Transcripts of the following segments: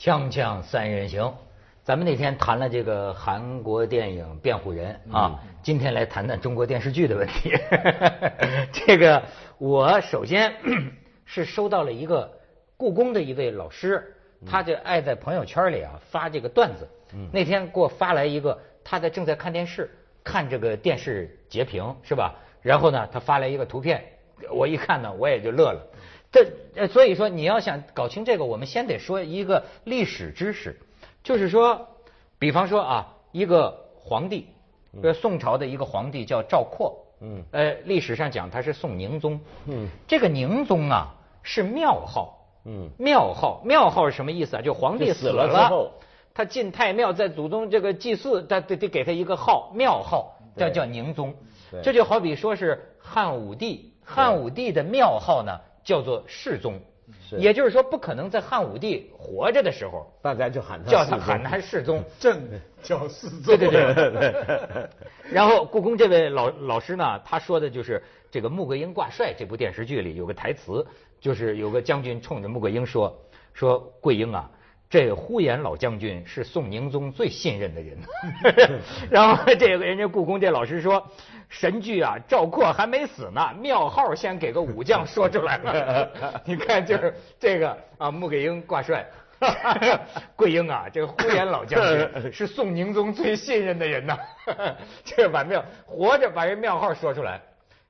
锵锵三人行，咱们那天谈了这个韩国电影《辩护人》啊，今天来谈谈中国电视剧的问题。这个我首先 是收到了一个故宫的一位老师，他就爱在朋友圈里啊发这个段子。那天给我发来一个，他在正在看电视，看这个电视截屏是吧？然后呢，他发来一个图片，我一看呢，我也就乐了。这呃，所以说你要想搞清这个，我们先得说一个历史知识，就是说，比方说啊，一个皇帝，呃，宋朝的一个皇帝叫赵括，嗯，呃，历史上讲他是宋宁宗，嗯，这个宁宗啊是庙号，嗯，庙号，庙号是什么意思啊？就皇帝死了之后，他进太庙，在祖宗这个祭祀，他得得给他一个号，庙号，叫叫宁宗，这就好比说是汉武帝，汉武帝的庙号呢。叫做世宗，也就是说，不可能在汉武帝活着的时候，大家就喊他叫他喊他世宗，朕叫世宗。对对对。然后故宫这位老老师呢，他说的就是这个《穆桂英挂帅》这部电视剧里有个台词，就是有个将军冲着穆桂英说：“说桂英啊。”这呼延老将军是宋宁宗最信任的人，然后这个人家故宫这老师说，神剧啊，赵括还没死呢，庙号先给个武将说出来了，你看就是这个啊，穆桂英挂帅，桂英啊，这个呼延老将军是宋宁宗最信任的人呐，这把庙活着把人庙号说出来，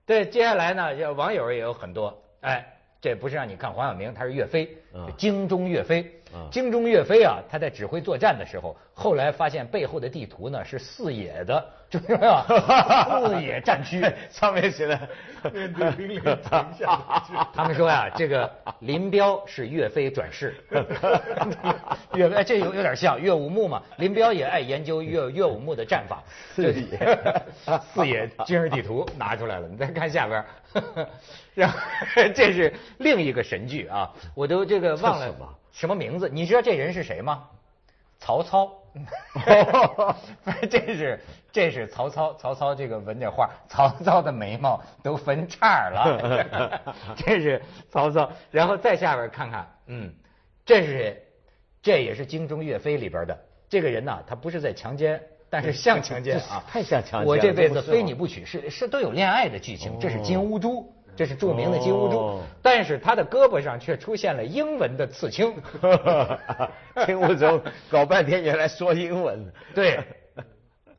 对，接下来呢，网友也有很多，哎。这不是让你看黄晓明，他是岳飞，京中岳飞。京中岳飞啊，他在指挥作战的时候，后来发现背后的地图呢是四野的，就是吧？四野战区 上面写的面对兵临城下。他们说呀，这个林彪是岳飞转世。岳飞这有有点像岳武穆嘛？林彪也爱研究岳岳武穆的战法。四野，四野军事地图拿出来了，你再看下边。然后这是另一个神剧啊，我都这个忘了什么名字？你知道这人是谁吗？曹操。这是这是曹操，曹操这个纹这画，曹操的眉毛都分叉了。这是曹操，然后再下边看看，嗯，这是谁？这也是精忠岳飞里边的这个人呐，他不是在强奸。但是像强奸啊，太像强奸！我这辈子非你不娶，是是都有恋爱的剧情。这是金乌珠，这是著名的金乌珠。但是他的胳膊上却出现了英文的刺青。金乌珠搞半天原来说英文。对，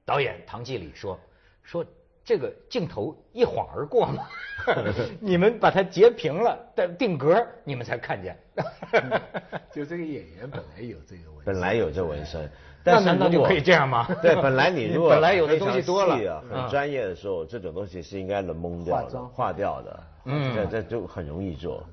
导演唐季礼说说这个镜头一晃而过嘛，你们把它截屏了，但定格你们才看见。就这个演员本来有这个纹，本来有这纹身。那难道就可以这样吗？对，本来你如果 本来有的东西多了，很专业的时候，这种东西是应该能蒙掉的、化掉的。嗯，这这就很容易做，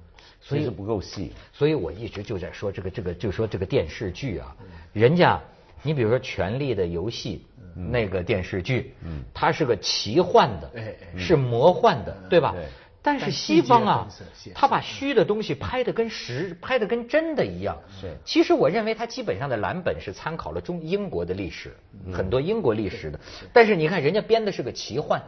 所以是不够细。所以我一直就在说这个这个，就说这个电视剧啊，人家，你比如说《权力的游戏》那个电视剧，嗯，它是个奇幻的，是魔幻的，对吧？但是西方啊，他把虚的东西拍的跟实，拍的跟真的一样。是，其实我认为他基本上的蓝本是参考了中英国的历史，很多英国历史的。但是你看人家编的是个奇幻，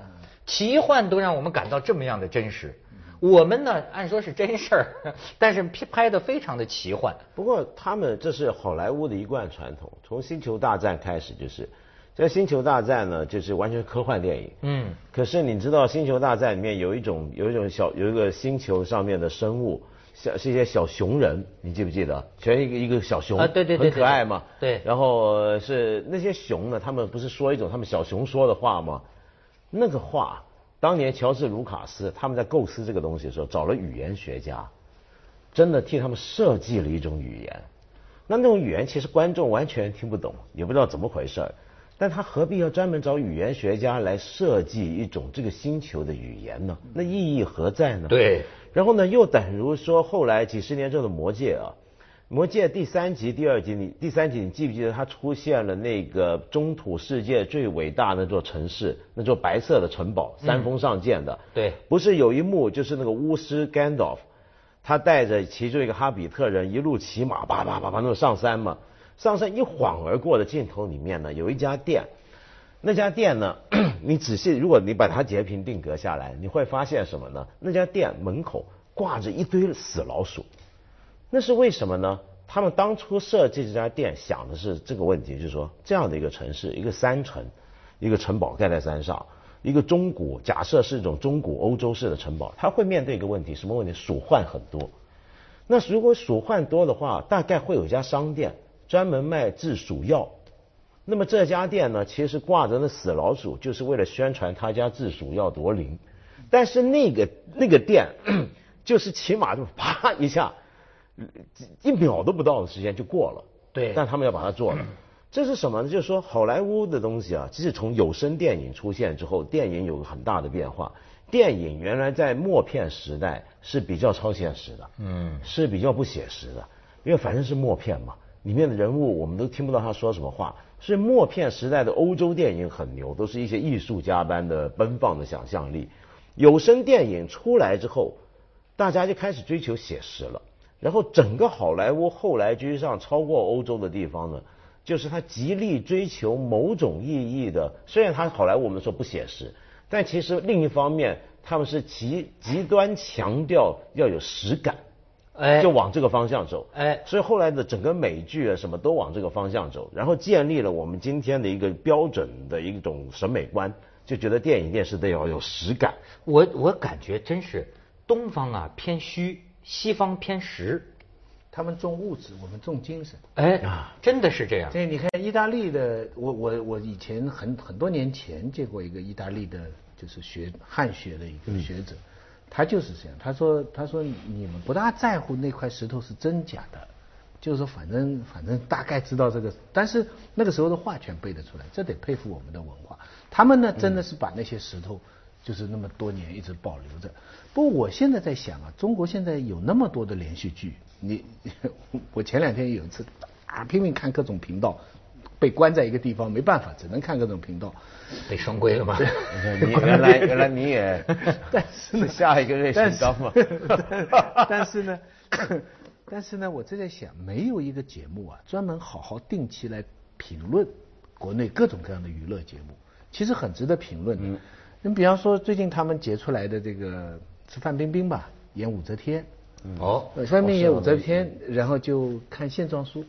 奇幻都让我们感到这么样的真实。我们呢，按说是真事儿，但是拍的非常的奇幻。不过他们这是好莱坞的一贯传统，从星球大战开始就是。这《星球大战》呢，就是完全科幻电影。嗯。可是你知道，《星球大战》里面有一种有一种小有一个星球上面的生物，小是一些小熊人，你记不记得？全一个一个小熊。啊，对对对。很可爱嘛。对。然后是那些熊呢，他们不是说一种他们小熊说的话吗？那个话，当年乔治卢卡斯他们在构思这个东西的时候，找了语言学家，真的替他们设计了一种语言。那那种语言其实观众完全听不懂，也不知道怎么回事儿。但他何必要专门找语言学家来设计一种这个星球的语言呢？那意义何在呢？对。然后呢，又等如说后来几十年之后的《魔戒》啊，《魔戒》第三集、第二集，你第三集你记不记得它出现了那个中土世界最伟大那座城市，那座白色的城堡，山峰上建的。对。不是有一幕就是那个巫师甘道夫，他带着其中一个哈比特人一路骑马，叭叭叭叭那上山嘛。上山一晃而过的镜头里面呢，有一家店，那家店呢，你仔细如果你把它截屏定格下来，你会发现什么呢？那家店门口挂着一堆死老鼠，那是为什么呢？他们当初设计这家店想的是这个问题，就是说这样的一个城市，一个山城，一个城堡盖在山上，一个中古，假设是一种中古欧洲式的城堡，它会面对一个问题，什么问题？鼠患很多。那如果鼠患多的话，大概会有一家商店专门卖治鼠药。那么这家店呢，其实挂着那死老鼠，就是为了宣传他家治鼠药多灵。但是那个那个店，就是起码就啪一下。一秒都不到的时间就过了，对，但他们要把它做了，这是什么呢？就是说好莱坞的东西啊，其实从有声电影出现之后，电影有个很大的变化。电影原来在默片时代是比较超现实的，嗯，是比较不写实的，因为反正是默片嘛，里面的人物我们都听不到他说什么话。所以默片时代的欧洲电影很牛，都是一些艺术家般的奔放的想象力。有声电影出来之后，大家就开始追求写实了。然后整个好莱坞后来居上超过欧洲的地方呢，就是他极力追求某种意义的。虽然他好莱坞我们说不写实，但其实另一方面他们是极极端强调要有实感，哎，就往这个方向走，哎，所以后来的整个美剧啊什么都往这个方向走，然后建立了我们今天的一个标准的一种审美观，就觉得电影电视得要有实感。我我感觉真是东方啊偏虚。西方偏实，他们重物质，我们重精神。哎，真的是这样。对，你看意大利的，我我我以前很很多年前见过一个意大利的，就是学汉学的一个学者，他就是这样。他说他说你们不大在乎那块石头是真假的，就是说反正反正大概知道这个，但是那个时候的话全背得出来，这得佩服我们的文化。他们呢真的是把那些石头。就是那么多年一直保留着。不过我现在在想啊，中国现在有那么多的连续剧，你 我前两天有一次啊拼命看各种频道，被关在一个地方没办法，只能看各种频道。被双规了吗？你原来原来你也，但是下一个瑞雪高吗？但是呢，但是呢，我正在想，没有一个节目啊，专门好好定期来评论国内各种各样的娱乐节目，其实很值得评论的。你比方说，最近他们截出来的这个是范冰冰吧，演武则天。哦，范冰冰演武则天，然后就看现状书。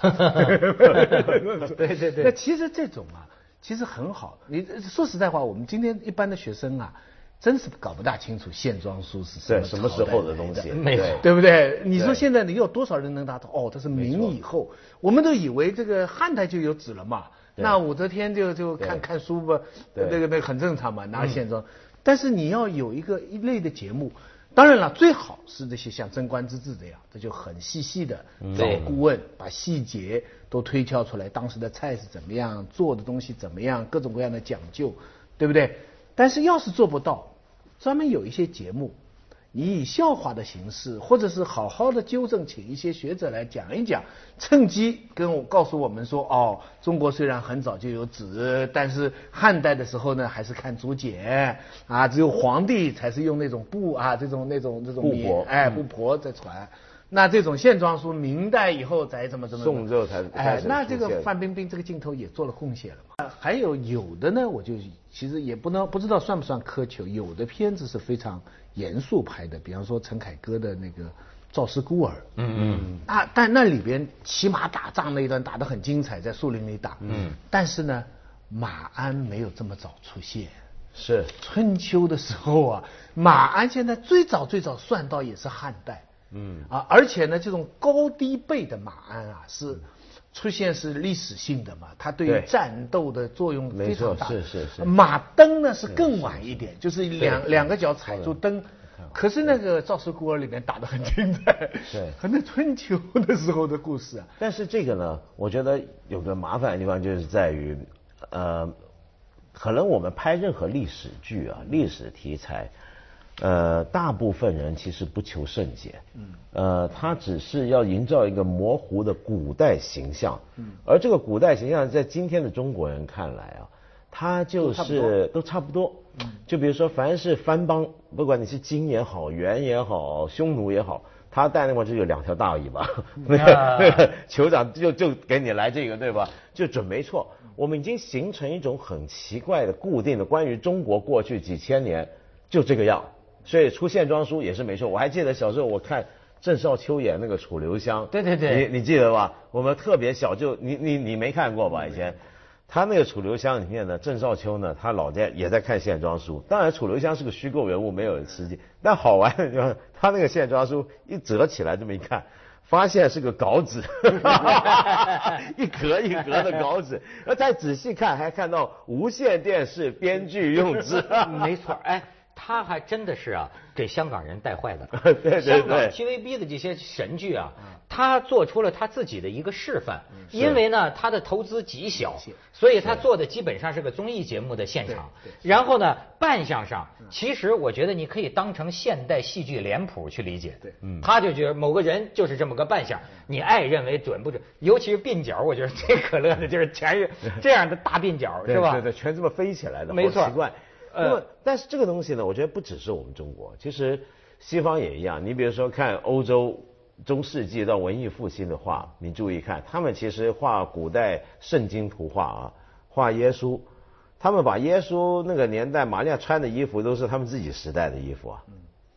对对对。那其实这种啊，其实很好。你说实在话，我们今天一般的学生啊，真是搞不大清楚线装书是什么什么时候的东西，没错对不对？你说现在你有多少人能达到？哦，它是明以后，我们都以为这个汉代就有纸了嘛。那武则天就就看看书吧，那个那个很正常嘛，拿线装。但是你要有一个一类的节目，当然了，最好是这些像《贞观之治》这样，这就很细细的找顾问，把细节都推敲出来，当时的菜是怎么样，做的东西怎么样，各种各样的讲究，对不对？但是要是做不到，专门有一些节目。你以笑话的形式，或者是好好的纠正，请一些学者来讲一讲，趁机跟我告诉我们说，哦，中国虽然很早就有纸，但是汉代的时候呢，还是看竹简啊，只有皇帝才是用那种布啊，这种那种这种布帛，哎，布帛在传。那这种线装书，明代以后才怎么怎么，宋之后才哎，那这个范冰冰这个镜头也做了贡献了嘛。还有有的呢，我就其实也不能不知道算不算苛求，有的片子是非常。严肃拍的，比方说陈凯歌的那个《赵氏孤儿》，嗯嗯，啊，但那里边骑马打仗那一段打得很精彩，在树林里打，嗯，但是呢，马鞍没有这么早出现，是。春秋的时候啊，马鞍现在最早最早算到也是汉代，嗯，啊，而且呢，这种高低背的马鞍啊是。出现是历史性的嘛？它对于战斗的作用非常大。是是是。马蹬呢是更晚一点，就是两两个脚踩住蹬。可是那个《赵氏孤儿》里面打得很精彩。对。很多春秋的时候的故事啊。但是这个呢，我觉得有个麻烦的地方就是在于，呃，可能我们拍任何历史剧啊，历史题材。呃，大部分人其实不求甚解，嗯，呃，他只是要营造一个模糊的古代形象，嗯，而这个古代形象在今天的中国人看来啊，他就是都差不多，嗯，就比如说凡是藩邦，不管你是金也好，元也好，匈奴也好，他带那块就有两条大尾巴，那个 酋长就就给你来这个，对吧？就准没错，我们已经形成一种很奇怪的固定的关于中国过去几千年就这个样。所以出线装书也是没错。我还记得小时候我看郑少秋演那个楚留香，对对对，你你记得吧？我们特别小就你你你没看过吧？以前他那个楚留香里面呢，郑少秋呢，他老在也在看线装书。当然楚留香是个虚构人物，没有实际，但好玩的就是他那个线装书一折起来这么一看。发现是个稿纸，一格一格的稿纸，而 再仔细看，还看到无线电视编剧用纸。没错，哎，他还真的是啊，给香港人带坏的。对对对。香港 TVB 的这些神剧啊。他做出了他自己的一个示范，因为呢，他的投资极小，所以他做的基本上是个综艺节目的现场。然后呢，扮相上，其实我觉得你可以当成现代戏剧脸谱去理解。对，他就觉得某个人就是这么个扮相，你爱认为准不准？尤其是鬓角，我觉得最可乐的就是全是这样的大鬓角，是吧？对对，全这么飞起来的，没错。奇怪。那么，但是这个东西呢，我觉得不只是我们中国，其实西方也一样。你比如说看欧洲。中世纪到文艺复兴的画，你注意看，他们其实画古代圣经图画啊，画耶稣，他们把耶稣那个年代玛利亚穿的衣服都是他们自己时代的衣服啊，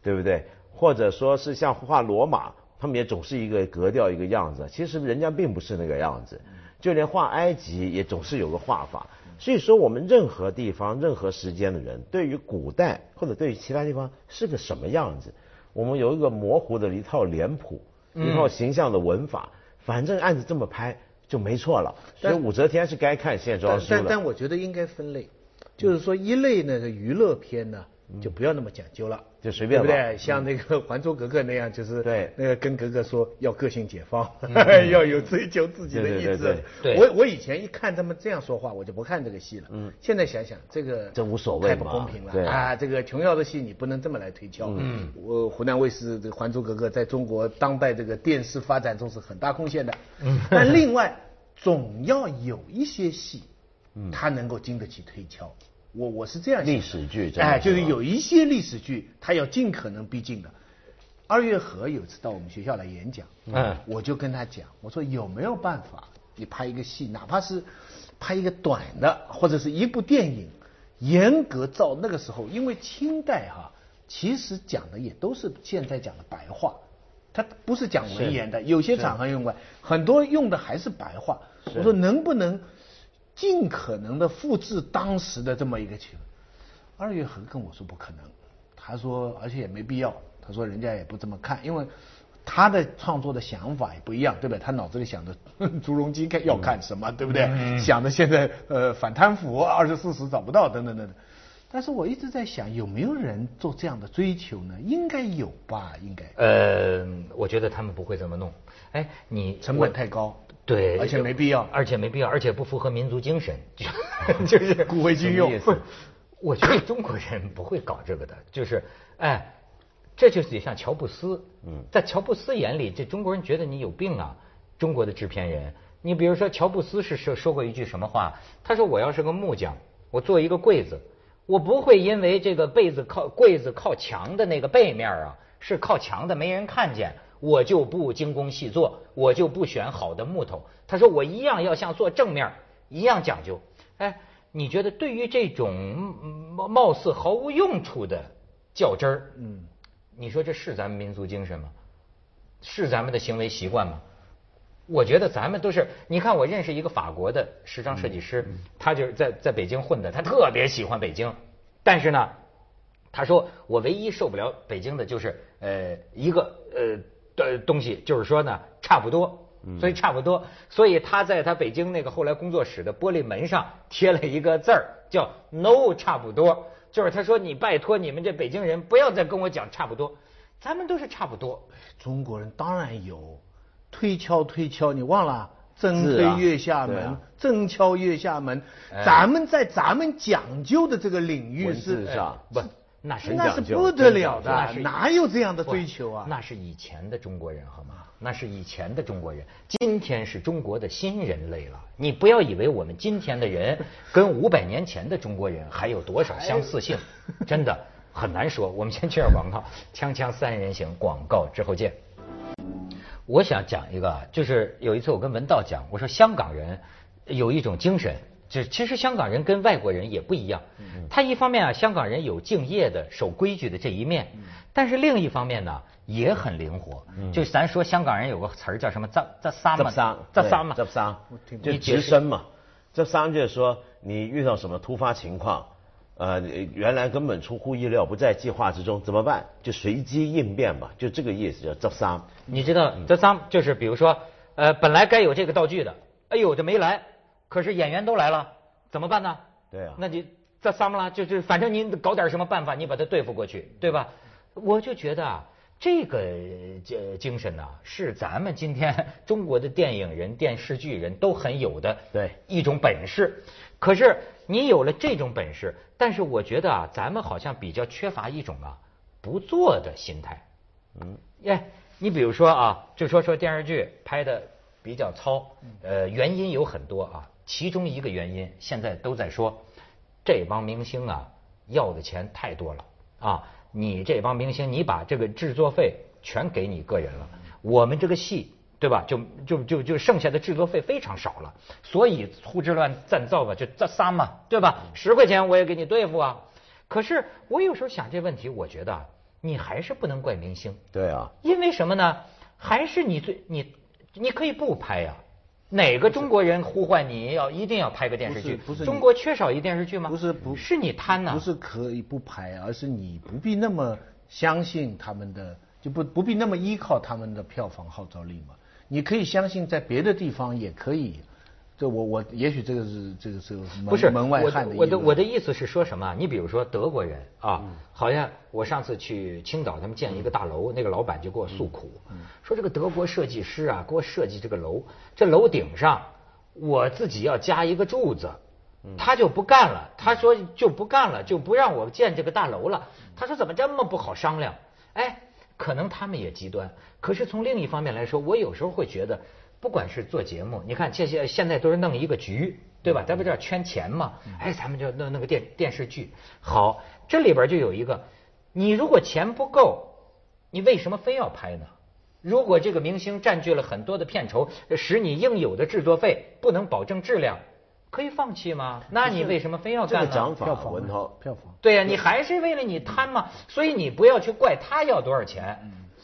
对不对？或者说是像画罗马，他们也总是一个格调一个样子，其实人家并不是那个样子，就连画埃及也总是有个画法。所以说，我们任何地方、任何时间的人，对于古代或者对于其他地方是个什么样子，我们有一个模糊的一套脸谱。一套形象的文法，反正案子这么拍就没错了。所以武则天是该看现装书但但我觉得应该分类，就是说一类呢是娱乐片呢。就不要那么讲究了，就随便，对不对？像那个《还珠格格》那样，就是对那个跟格格说要个性解放，要有追求自己的意志。对，我我以前一看他们这样说话，我就不看这个戏了。嗯，现在想想这个这无所谓太不公平了啊！这个琼瑶的戏你不能这么来推敲。嗯，我湖南卫视这个《还珠格格》在中国当代这个电视发展中是很大贡献的。嗯，但另外总要有一些戏，嗯，它能够经得起推敲。我我是这样历史剧，哎，就是有一些历史剧，他要尽可能逼近的。二月河有次到我们学校来演讲，嗯，我就跟他讲，我说有没有办法，你拍一个戏，哪怕是拍一个短的，或者是一部电影，严格照那个时候，因为清代哈，其实讲的也都是现在讲的白话，他不是讲文言的，有些场合用过，很多用的还是白话。我说能不能？尽可能的复制当时的这么一个情，二月河跟我说不可能，他说而且也没必要，他说人家也不这么看，因为他的创作的想法也不一样，对不对？他脑子里想的朱镕基看要看什么，对不对？想的现在呃反贪腐二十四史找不到等等等等，但是我一直在想有没有人做这样的追求呢？应该有吧，应该。呃，我觉得他们不会这么弄，哎，你成本太高。对，而且没必要，而且没必要，而且不符合民族精神，就是古为今用。不是，我觉得中国人不会搞这个的，就是，哎，这就是得像乔布斯。嗯，在乔布斯眼里，这中国人觉得你有病啊！中国的制片人，你比如说乔布斯是说说过一句什么话？他说：“我要是个木匠，我做一个柜子，我不会因为这个被子靠柜子靠墙的那个背面啊，是靠墙的，没人看见。”我就不精工细作，我就不选好的木头。他说我一样要像做正面一样讲究。哎，你觉得对于这种貌似毫无用处的较真儿，嗯，你说这是咱们民族精神吗？是咱们的行为习惯吗？我觉得咱们都是。你看，我认识一个法国的时装设计师，他就是在在北京混的，他特别喜欢北京，但是呢，他说我唯一受不了北京的就是呃一个呃。的东西就是说呢，差不多，所以差不多，所以他在他北京那个后来工作室的玻璃门上贴了一个字儿，叫 “no 差不多”，就是他说你拜托你们这北京人不要再跟我讲差不多，咱们都是差不多。中国人当然有推敲推敲，你忘了真推月下门，真敲月下门，咱们在咱们讲究的这个领域是不。那是那是不得了的，哪有这样的追求啊？那是以前的中国人好吗？那是以前的中国人，今天是中国的新人类了。你不要以为我们今天的人 跟五百年前的中国人还有多少相似性，真的很难说。我们先去点广告，锵锵三人行，广告之后见。我想讲一个，就是有一次我跟文道讲，我说香港人有一种精神，就其实香港人跟外国人也不一样，他一方面啊，香港人有敬业的、守规矩的这一面，但是另一方面呢，也很灵活。就咱说香港人有个词儿叫什么“扎扎三”嘛，“扎三”嘛，“扎三”就直升嘛，“扎三”就是说你遇到什么突发情况，呃，原来根本出乎意料、不在计划之中，怎么办？就随机应变嘛，就这个意思叫“扎三”。你知道“扎三”就是比如说，呃，本来该有这个道具的，哎呦，这没来。可是演员都来了，怎么办呢？对啊，那你这三了，就就反正您搞点什么办法，你把它对付过去，对吧？我就觉得啊，这个这精神呢，是咱们今天中国的电影人、电视剧人都很有的对一种本事。可是你有了这种本事，但是我觉得啊，咱们好像比较缺乏一种啊不做的心态。嗯，哎，你比如说啊，就说说电视剧拍的比较糙，呃，原因有很多啊。其中一个原因，现在都在说，这帮明星啊要的钱太多了啊！你这帮明星，你把这个制作费全给你个人了，我们这个戏对吧？就就就就剩下的制作费非常少了，所以胡之乱赞造吧，就这仨嘛，对吧？十块钱我也给你对付啊！可是我有时候想这问题，我觉得你还是不能怪明星。对啊。因为什么呢？还是你最你你可以不拍呀。哪个中国人呼唤你要一定要拍个电视剧？不是中国缺少一电视剧吗？不是不是你贪呐？不是可以不拍，而是你不必那么相信他们的，就不不必那么依靠他们的票房号召力嘛。你可以相信在别的地方也可以。这我我也许这个是这个是不是门外汉的我的我的意思是说什么？你比如说德国人啊，好像我上次去青岛，他们建一个大楼，那个老板就给我诉苦，说这个德国设计师啊，给我设计这个楼，这楼顶上我自己要加一个柱子，他就不干了，他说就不干了，就不让我建这个大楼了。他说怎么这么不好商量？哎，可能他们也极端，可是从另一方面来说，我有时候会觉得。不管是做节目，你看这些现在都是弄一个局，对吧？咱不叫圈钱嘛？哎，咱们就弄那个电电视剧。好，这里边就有一个，你如果钱不够，你为什么非要拍呢？如果这个明星占据了很多的片酬，使你应有的制作费不能保证质量，可以放弃吗？那你为什么非要干呢？讲票房，文涛，票房。对呀，你还是为了你贪嘛？所以你不要去怪他要多少钱。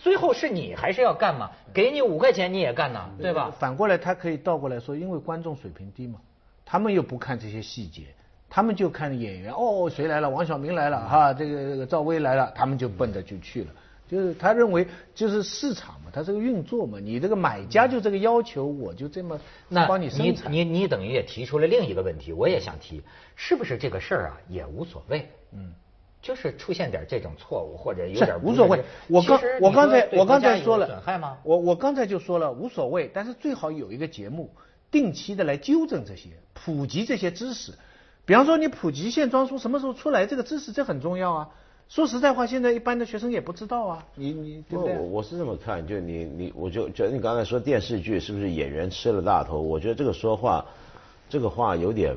最后是你还是要干嘛？给你五块钱你也干呐，对吧？反过来他可以倒过来说，因为观众水平低嘛，他们又不看这些细节，他们就看演员。哦，谁来了？王晓明来了哈，这个这个赵薇来了，他们就奔着就去了。就是他认为就是市场嘛，他这个运作嘛，你这个买家就这个要求，我就这么帮你生产。你你你等于也提出了另一个问题，我也想提，是不是这个事儿啊也无所谓？嗯。就是出现点这种错误或者有点无所谓。我刚我刚才我刚才说了损害吗？我我刚才就说了无所谓，但是最好有一个节目定期的来纠正这些，普及这些知识。比方说你普及线装书什么时候出来，这个知识这很重要啊。说实在话，现在一般的学生也不知道啊。你你对不对？我我是这么看，就你你我就觉得你刚才说电视剧是不是演员吃了大头？我觉得这个说话。这个话有点、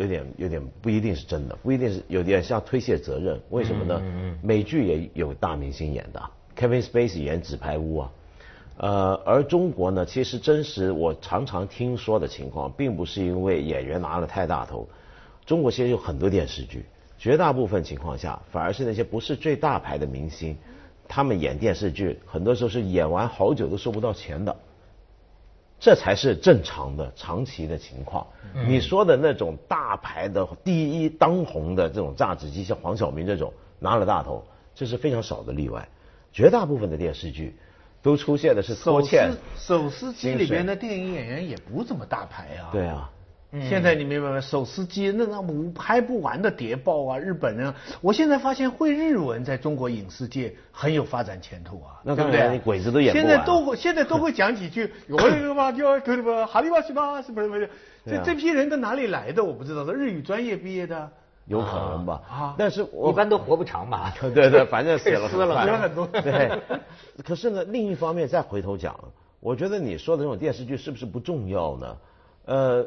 有点、有点不一定是真的，不一定是有点像推卸责任。为什么呢？美剧也有大明星演的，Kevin Spacey 演《纸牌屋》啊。呃，而中国呢，其实真实我常常听说的情况，并不是因为演员拿了太大头。中国其实有很多电视剧，绝大部分情况下，反而是那些不是最大牌的明星，他们演电视剧，很多时候是演完好久都收不到钱的。这才是正常的、长期的情况。你说的那种大牌的、第一当红的这种榨汁机，像黄晓明这种拿了大头，这是非常少的例外。绝大部分的电视剧都出现的是拖欠。手撕机里边的电影演员也不怎么大牌啊。对啊。现在你明白吗？手撕鸡那那五拍不完的谍报啊，日本人，我现在发现会日文在中国影视界很有发展前途啊，那对不对？鬼子都演。现在都会现在都会讲几句，有那个嘛叫什么哈利巴西巴是不是不是？这这批人都哪里来的？我不知道，是日语专业毕业的，有可能吧？啊，但是我一般都活不长吧？对对，反正死了 死了很多。对，可是呢，另一方面再回头讲，我觉得你说的那种电视剧是不是不重要呢？呃。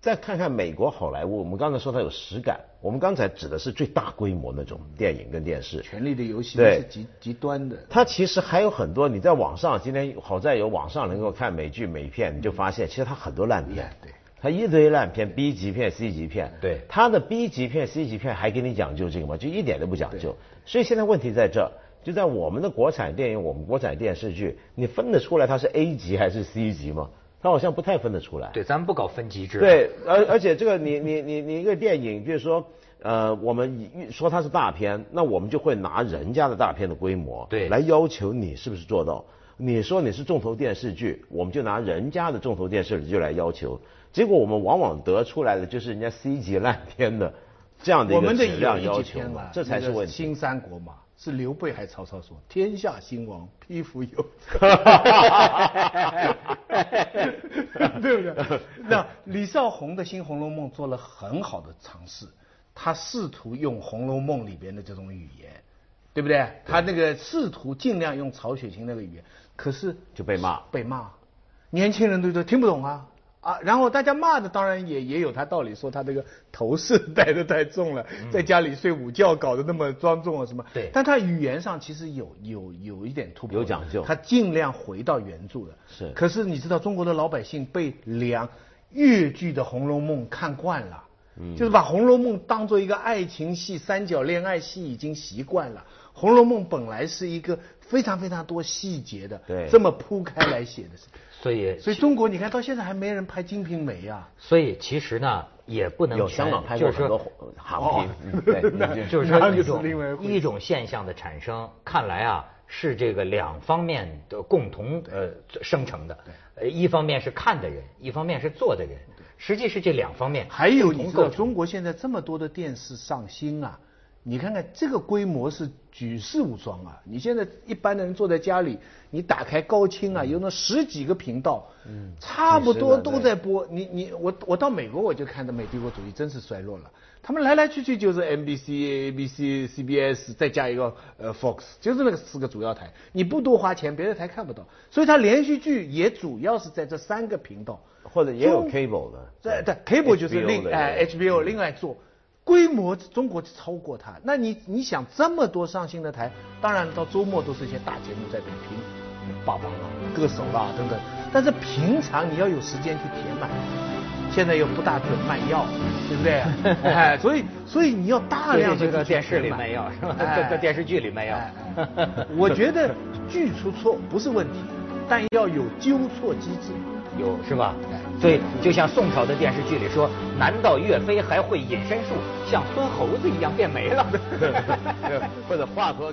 再看看美国好莱坞，我们刚才说它有实感，我们刚才指的是最大规模那种电影跟电视。权力的游戏是极极端的。它其实还有很多，你在网上今天好在有网上能够看美剧美片，你就发现其实它很多烂片。对。它一堆烂片，B 级片、C 级片。对它的 B 级片、C 级片还给你讲究这个吗？就一点都不讲究。所以现在问题在这儿，就在我们的国产电影、我们国产电视剧，你分得出来它是 A 级还是 C 级吗？它好像不太分得出来。对，咱们不搞分级制。对，而而且这个你你你你一个电影，比如说。呃，我们说它是大片，那我们就会拿人家的大片的规模，对，来要求你是不是做到。你说你是重头电视剧，我们就拿人家的重头电视剧来要求。结果我们往往得出来的就是人家 C 级烂片的这样的一个质量要求嘛，这才是问题。新三国嘛，是刘备还是曹操说天下兴亡，匹夫有责，对不对？那 李少红的新《红楼梦》做了很好的尝试。他试图用《红楼梦》里边的这种语言，对不对？他那个试图尽量用曹雪芹那个语言，可是就被骂，被骂，年轻人都说听不懂啊啊！然后大家骂的当然也也有他道理，说他这个头饰戴的太重了，在家里睡午觉搞得那么庄重啊什么。对。但他语言上其实有有有一点突破，有讲究。他尽量回到原著了。是。可是你知道中国的老百姓被两越剧的《红楼梦》看惯了。就是把《红楼梦》当做一个爱情戏、三角恋爱戏已经习惯了。《红楼梦》本来是一个非常非常多细节的，对，这么铺开来写的，所以所以中国你看到现在还没人拍《金瓶梅》啊。所以其实呢，也不能有香港拍过很多好片，对，就是说一种一种现象的产生，看来啊是这个两方面的共同呃生成的，呃一方面是看的人，一方面是做的人。实际是这两方面，还有你知道中国现在这么多的电视上新啊，你看看这个规模是举世无双啊！你现在一般的人坐在家里，你打开高清啊，有那十几个频道，嗯，差不多都在播。你你我我到美国我就看到美帝国主义真是衰落了，他们来来去去就是 NBC、ABC、CBS，再加一个呃 Fox，就是那个四个主要台。你不多花钱，别的台看不到，所以它连续剧也主要是在这三个频道。或者也有 cable 的，对对，cable 就是另哎 HBO 另外做，规模中国超过它。那你你想这么多上新的台，当然到周末都是一些大节目在比拼，霸王啊、歌手啦等等。但是平常你要有时间去填满，现在又不大准卖药，对不对？哎，所以所以你要大量的在电视里卖药是吧？在电视剧里卖药。我觉得剧出错不是问题，但要有纠错机制。有是吧？所以就像宋朝的电视剧里说，难道岳飞还会隐身术，像孙猴子一样变没了？或者华佗。